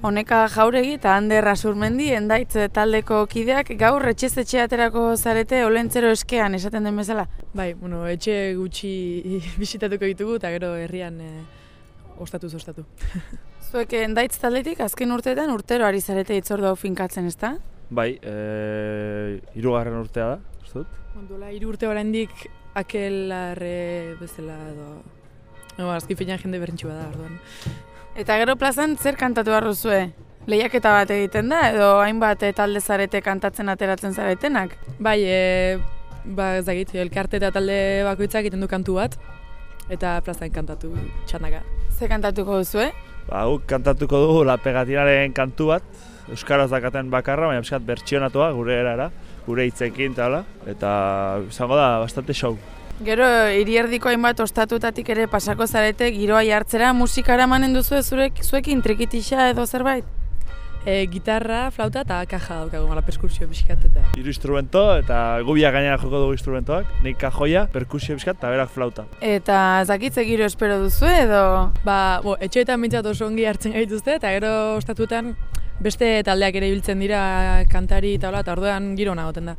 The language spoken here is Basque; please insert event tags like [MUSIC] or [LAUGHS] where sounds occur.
Honeka jauregi eta Ander Asurmendi endaitz taldeko kideak gaur etxez etxe aterako zarete olentzero eskean esaten den bezala. Bai, bueno, etxe gutxi [LAUGHS] bisitatuko ditugu eta gero herrian e, ostatu ostatu. [LAUGHS] Zuek endaitz taldetik azken urteetan urtero ari zarete itzordu hau finkatzen, ezta? Bai, e, irugarren urtea da, dut? Duela hiru urte oraindik akelarre bezala edo... No, azki finean jende berrintxua da, orduan. Eta gero plazan zer kantatu behar duzue? Lehiaketa bat egiten da edo hainbat talde zarete kantatzen ateratzen zaretenak? Bai, e, ba ez dakit, elkarte eta talde bakoitzak egiten du kantu bat eta plazan kantatu txandaka. Ze kantatuko duzue? Ba, guk kantatuko dugu La Pegatinaren kantu bat, Euskaraz dakaten bakarra, baina piskat bertsionatua gure erara, gure hitzekin eta eta izango da bastante show. Gero, erdiko hainbat ostatutatik ere pasako zarete, giroa jartzera musikara manen duzu zurek, zuekin trikitixa edo zerbait? E, gitarra, flauta eta kaja daukagu, mala perskursio biskat eta... Hiru instrumento eta gubia gainera joko dugu instrumentoak, nik kajoia, perkusio biskat eta berak flauta. Eta zakitze giro espero duzu edo? Ba, bo, etxeetan mintzat oso ongi hartzen gaituzte eta gero ostatutan beste taldeak ere biltzen dira kantari eta hola, eta orduan giro nagoten da.